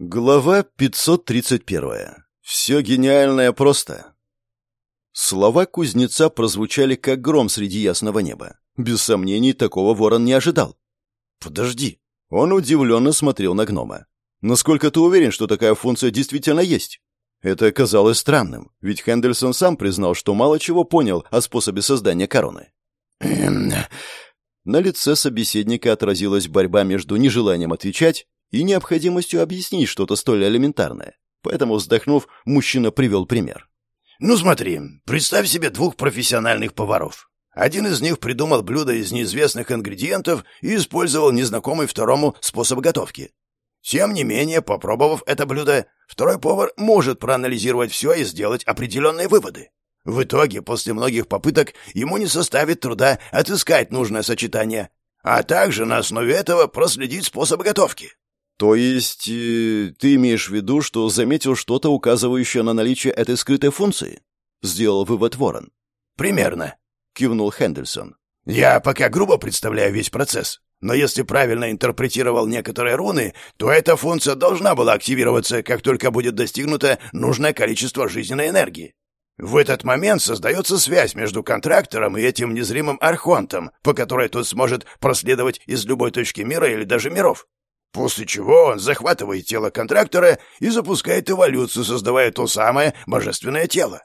Глава 531. Все гениальное просто. Слова кузнеца прозвучали как гром среди ясного неба. Без сомнений, такого ворон не ожидал. «Подожди». Он удивленно смотрел на гнома. «Насколько ты уверен, что такая функция действительно есть?» Это казалось странным, ведь Хендельсон сам признал, что мало чего понял о способе создания короны. На лице собеседника отразилась борьба между нежеланием отвечать и необходимостью объяснить что-то столь элементарное. Поэтому, вздохнув, мужчина привел пример. «Ну смотри, представь себе двух профессиональных поваров. Один из них придумал блюдо из неизвестных ингредиентов и использовал незнакомый второму способ готовки. Тем не менее, попробовав это блюдо, второй повар может проанализировать все и сделать определенные выводы. В итоге, после многих попыток, ему не составит труда отыскать нужное сочетание, а также на основе этого проследить способ готовки. То есть э, ты имеешь в виду, что заметил что-то, указывающее на наличие этой скрытой функции? Сделал вывод Ворон. Примерно, кивнул Хендельсон. Я пока грубо представляю весь процесс, но если правильно интерпретировал некоторые руны, то эта функция должна была активироваться, как только будет достигнуто нужное количество жизненной энергии. В этот момент создается связь между контрактором и этим незримым архонтом, по которой тот сможет проследовать из любой точки мира или даже миров. После чего он захватывает тело контрактора и запускает эволюцию, создавая то самое божественное тело.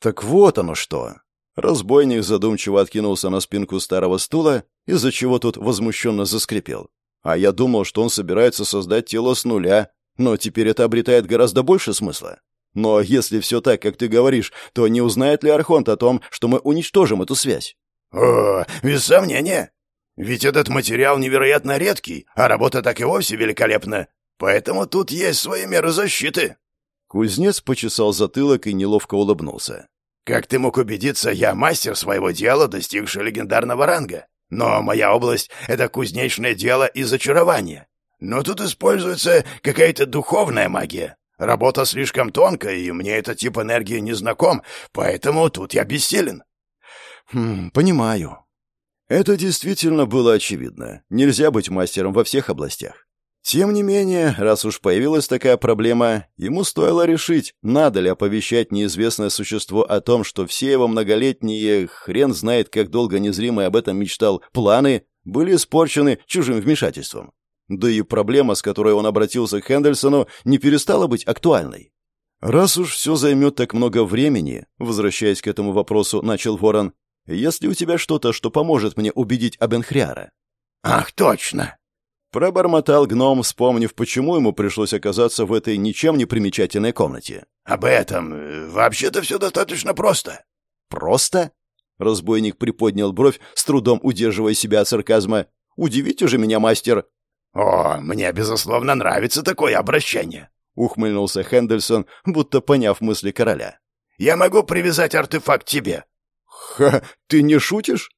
Так вот оно что. Разбойник задумчиво откинулся на спинку старого стула, из-за чего тут возмущенно заскрипел. А я думал, что он собирается создать тело с нуля, но теперь это обретает гораздо больше смысла. Но если все так, как ты говоришь, то не узнает ли Архонт о том, что мы уничтожим эту связь? О, без сомнения. Ведь этот материал невероятно редкий, а работа так и вовсе великолепна. Поэтому тут есть свои меры защиты. Кузнец почесал затылок и неловко улыбнулся. Как ты мог убедиться, я мастер своего дела, достигший легендарного ранга. Но моя область — это кузнечное дело и зачарование. Но тут используется какая-то духовная магия. Работа слишком тонкая, и мне этот тип энергии не знаком, поэтому тут я бессилен. Хм, понимаю. Это действительно было очевидно. Нельзя быть мастером во всех областях. Тем не менее, раз уж появилась такая проблема, ему стоило решить, надо ли оповещать неизвестное существо о том, что все его многолетние, хрен знает как долго незримый об этом мечтал, планы были испорчены чужим вмешательством. Да и проблема, с которой он обратился к Хендельсону, не перестала быть актуальной. «Раз уж все займет так много времени», — возвращаясь к этому вопросу, начал Ворон, «есть ли у тебя что-то, что поможет мне убедить Абенхриара?» «Ах, точно!» Пробормотал гном, вспомнив, почему ему пришлось оказаться в этой ничем не примечательной комнате. «Об этом. Вообще-то все достаточно просто». «Просто?» Разбойник приподнял бровь, с трудом удерживая себя от сарказма. «Удивите же меня, мастер!» «О, мне, безусловно, нравится такое обращение», — ухмыльнулся Хендельсон, будто поняв мысли короля. «Я могу привязать артефакт тебе». «Ха, ты не шутишь?»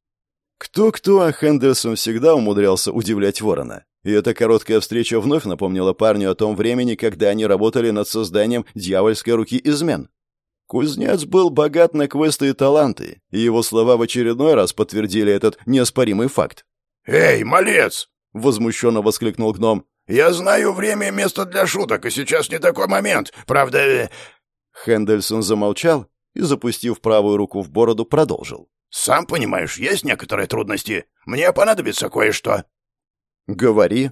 Кто-кто, а Хендельсон всегда умудрялся удивлять ворона. И эта короткая встреча вновь напомнила парню о том времени, когда они работали над созданием дьявольской руки измен. Кузнец был богат на квесты и таланты, и его слова в очередной раз подтвердили этот неоспоримый факт. «Эй, малец!» — возмущенно воскликнул гном. «Я знаю время и место для шуток, и сейчас не такой момент. Правда...» э, Хендельсон замолчал и, запустив правую руку в бороду, продолжил. «Сам понимаешь, есть некоторые трудности. Мне понадобится кое-что». «Говори».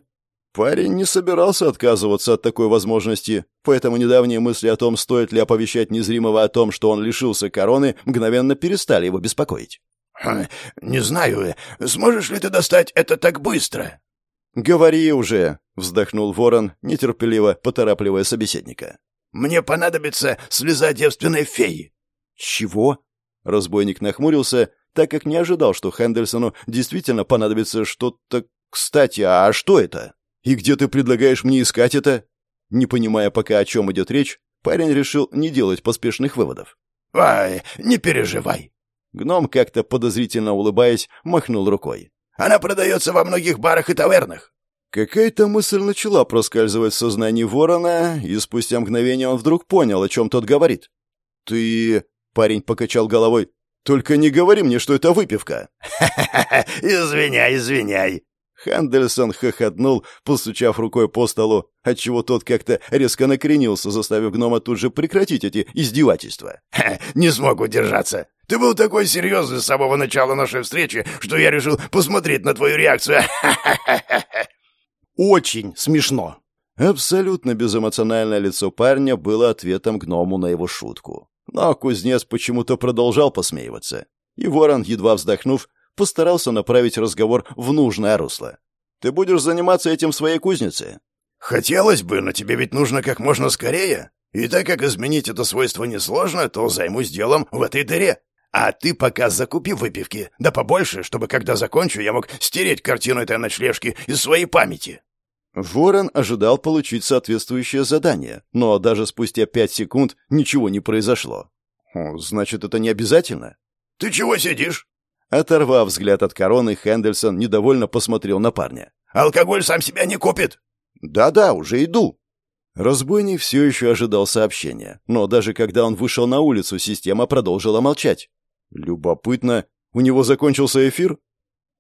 Парень не собирался отказываться от такой возможности, поэтому недавние мысли о том, стоит ли оповещать незримого о том, что он лишился короны, мгновенно перестали его беспокоить. Хм, «Не знаю, сможешь ли ты достать это так быстро?» «Говори уже», — вздохнул ворон, нетерпеливо поторапливая собеседника. «Мне понадобится слеза девственной феи». «Чего?» Разбойник нахмурился, так как не ожидал, что Хендельсону действительно понадобится что-то... Кстати, а что это? И где ты предлагаешь мне искать это? Не понимая пока, о чем идет речь, парень решил не делать поспешных выводов. «Ай, не переживай». Гном, как-то подозрительно улыбаясь, махнул рукой. Она продается во многих барах и тавернах». Какая-то мысль начала проскальзывать в сознании ворона, и спустя мгновение он вдруг понял, о чем тот говорит. «Ты...» — парень покачал головой. «Только не говори мне, что это выпивка!» «Ха-ха-ха! Извиняй, извиняй!» Хендельсон хохотнул, постучав рукой по столу, отчего тот как-то резко накренился, заставив гнома тут же прекратить эти издевательства. Ха, «Не смог удержаться. Ты был такой серьезный с самого начала нашей встречи, что я решил посмотреть на твою реакцию. Очень смешно. Абсолютно безэмоциональное лицо парня было ответом гному на его шутку. Но кузнец почему-то продолжал посмеиваться. И ворон, едва вздохнув, постарался направить разговор в нужное русло. «Ты будешь заниматься этим в своей кузнице?» «Хотелось бы, но тебе ведь нужно как можно скорее. И так как изменить это свойство несложно, то займусь делом в этой дыре. А ты пока закупи выпивки, да побольше, чтобы когда закончу, я мог стереть картину этой ночлежки из своей памяти». Ворон ожидал получить соответствующее задание, но даже спустя пять секунд ничего не произошло. «Значит, это не обязательно?» «Ты чего сидишь?» Оторвав взгляд от короны, Хендельсон недовольно посмотрел на парня. «Алкоголь сам себя не купит!» «Да-да, уже иду!» Разбойник все еще ожидал сообщения, но даже когда он вышел на улицу, система продолжила молчать. Любопытно, у него закончился эфир?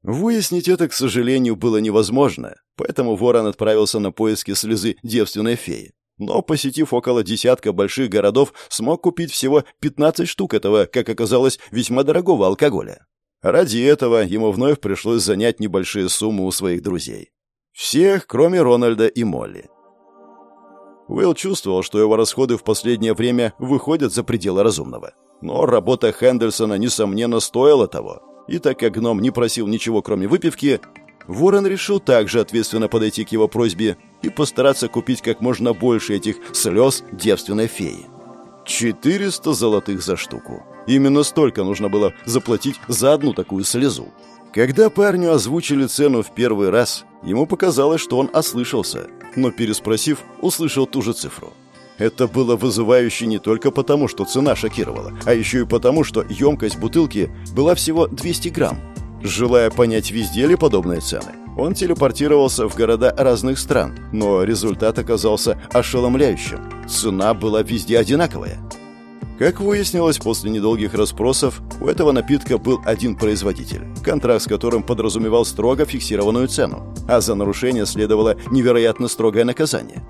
Выяснить это, к сожалению, было невозможно, поэтому Ворон отправился на поиски слезы девственной феи. Но, посетив около десятка больших городов, смог купить всего 15 штук этого, как оказалось, весьма дорогого алкоголя. Ради этого ему вновь пришлось занять небольшие суммы у своих друзей. Всех, кроме Рональда и Молли. Уилл чувствовал, что его расходы в последнее время выходят за пределы разумного. Но работа Хендерсона, несомненно, стоила того. И так как гном не просил ничего, кроме выпивки, Ворон решил также ответственно подойти к его просьбе и постараться купить как можно больше этих слез девственной феи. 400 золотых за штуку. Именно столько нужно было заплатить за одну такую слезу. Когда парню озвучили цену в первый раз, ему показалось, что он ослышался, но переспросив, услышал ту же цифру. Это было вызывающе не только потому, что цена шокировала, а еще и потому, что емкость бутылки была всего 200 грамм. Желая понять, везде ли подобные цены, он телепортировался в города разных стран, но результат оказался ошеломляющим. Цена была везде одинаковая. Как выяснилось после недолгих расспросов, у этого напитка был один производитель, контракт с которым подразумевал строго фиксированную цену, а за нарушение следовало невероятно строгое наказание.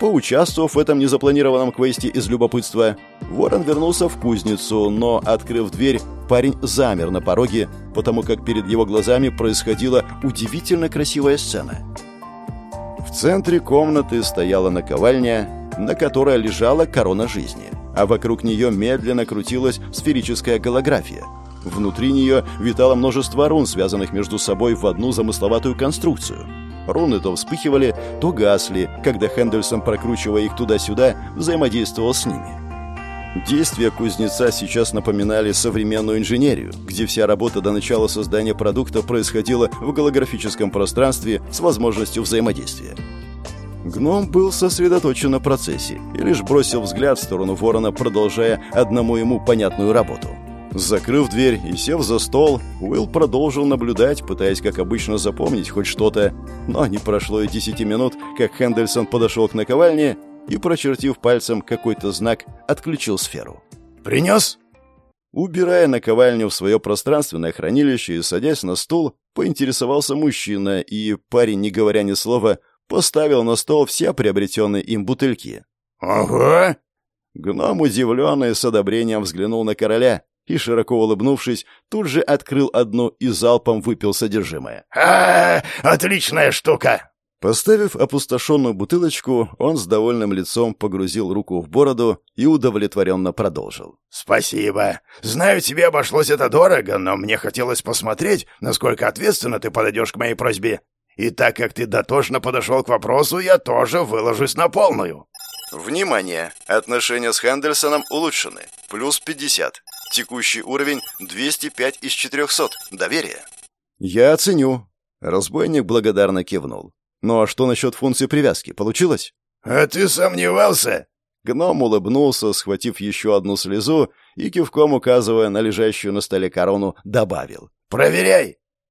Поучаствовав в этом незапланированном квесте из любопытства, Ворон вернулся в кузницу, но, открыв дверь, парень замер на пороге, потому как перед его глазами происходила удивительно красивая сцена. В центре комнаты стояла наковальня, на которой лежала корона жизни, а вокруг нее медленно крутилась сферическая голография. Внутри нее витало множество рун, связанных между собой в одну замысловатую конструкцию – Руны то вспыхивали, то гасли, когда Хендельсон, прокручивая их туда-сюда, взаимодействовал с ними. Действия кузнеца сейчас напоминали современную инженерию, где вся работа до начала создания продукта происходила в голографическом пространстве с возможностью взаимодействия. Гном был сосредоточен на процессе и лишь бросил взгляд в сторону ворона, продолжая одному ему понятную работу – Закрыв дверь и сев за стол, Уилл продолжил наблюдать, пытаясь, как обычно, запомнить хоть что-то. Но не прошло и десяти минут, как Хендельсон подошел к наковальне и, прочертив пальцем какой-то знак, отключил сферу. «Принес?» Убирая наковальню в свое пространственное хранилище и садясь на стул, поинтересовался мужчина, и парень, не говоря ни слова, поставил на стол все приобретенные им бутыльки. «Ага!» Гном, удивленный, с одобрением взглянул на короля, и, широко улыбнувшись, тут же открыл одну и залпом выпил содержимое. а, -а, -а Отличная штука!» Поставив опустошенную бутылочку, он с довольным лицом погрузил руку в бороду и удовлетворенно продолжил. «Спасибо. Знаю, тебе обошлось это дорого, но мне хотелось посмотреть, насколько ответственно ты подойдешь к моей просьбе. И так как ты дотошно подошел к вопросу, я тоже выложусь на полную». «Внимание! Отношения с Хендельсоном улучшены. Плюс 50. Текущий уровень 205 из 400. Доверие. Я оценю. Разбойник благодарно кивнул. Ну а что насчет функции привязки? Получилось? А ты сомневался? Гном улыбнулся, схватив еще одну слезу и кивком указывая на лежащую на столе корону, добавил. «Проверяй!